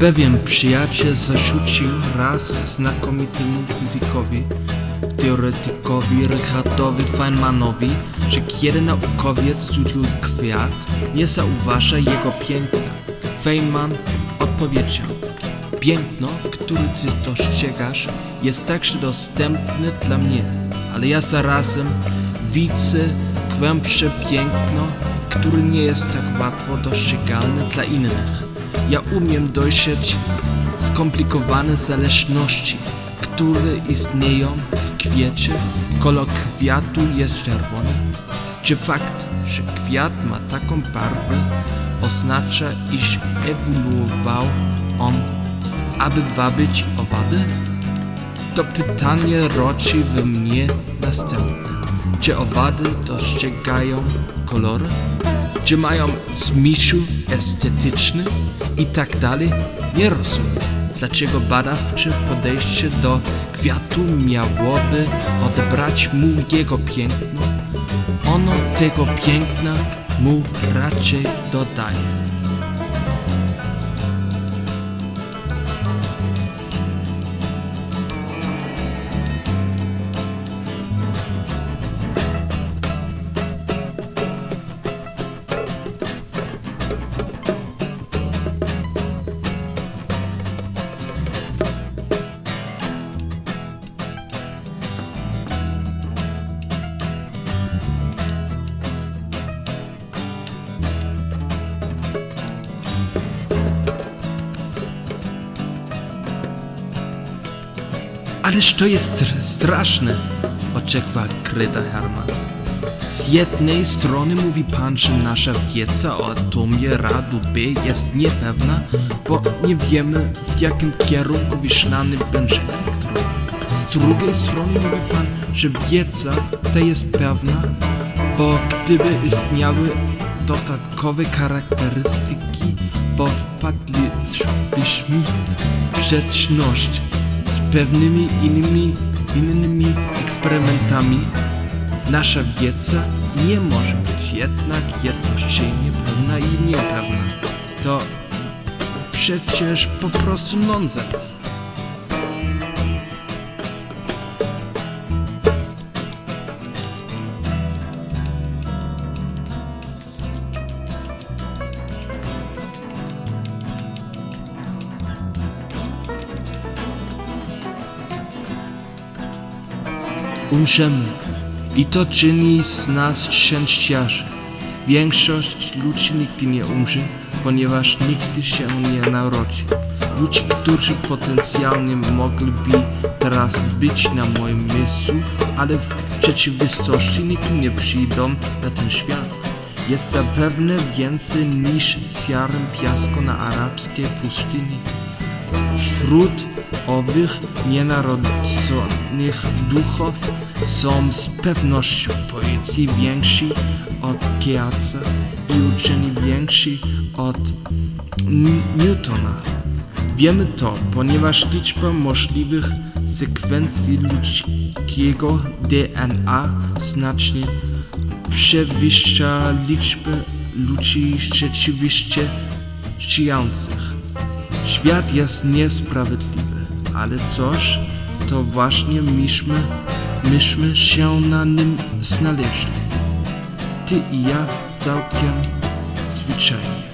Pewien przyjaciel zarzucił raz znakomitemu fizykowi, teoretykowi Richardowi Feynmanowi, że kiedy naukowiec studiuje kwiat, nie zauważa jego piękna. Feynman odpowiedział, piękno, które ty dostrzegasz, jest także dostępne dla mnie, ale ja zarazem widzę głębsze piękno, które nie jest tak łatwo dostrzegalne dla innych. Ja umiem dojrzeć skomplikowane zależności, które istnieją w kwiecie. Kolor kwiatu jest czerwony. Czy fakt, że kwiat ma taką barwę, oznacza, iż ewoluował on, aby wabić owady? To pytanie rodzi we mnie następne. Czy owady dostrzegają kolory? Czy mają zmysł estetyczny i tak dalej? Nie rozumiem, dlaczego badawcze podejście do kwiatu miałoby odebrać mu jego piękno. Ono tego piękna mu raczej dodaje. Ależ to jest str- straszne, oczekła Kreta Herman. Z jednej strony mówi pan, że nasza wiedza o atomie radu B jest niepewna, bo nie wiemy w jakim kierunku wyślany będzie elektron. Z drugiej strony mówi pan, że wiedza ta jest pewna, bo gdyby istniały dodatkowe charakterystyki, bo wpadlibyśmy w sprzeczność z pewnymi innymi, innymi eksperymentami. Nasza wiedza nie może być jednak jednocześnie pewna i niepewna. To przecież po prostu nonsens. Umrzemy i to czyni z nas szczęściarzy. Większość ludzi nigdy nie umrze, ponieważ nigdy się nie narodzi. Ludzie, którzy potencjalnie mogliby teraz być na moim miejscu, ale w rzeczywistości nigdy nie przyjdą na ten świat. Jest zapewne więcej niż ziaren piasku na arabskiej pustyni. Wśród owych nienarodzonych duchów są z pewnością poeci więksi od Keatsa i uczeni więksi od Newtona. Wiemy to, ponieważ liczba możliwych sekwencji ludzkiego DNA znacznie przewyższa liczbę ludzi rzeczywiście żyjących. Świat jest niesprawiedliwy, ale cóż, to właśnie myśmy, myśmy się na nim znaleźli. Ty i ja całkiem zwyczajnie.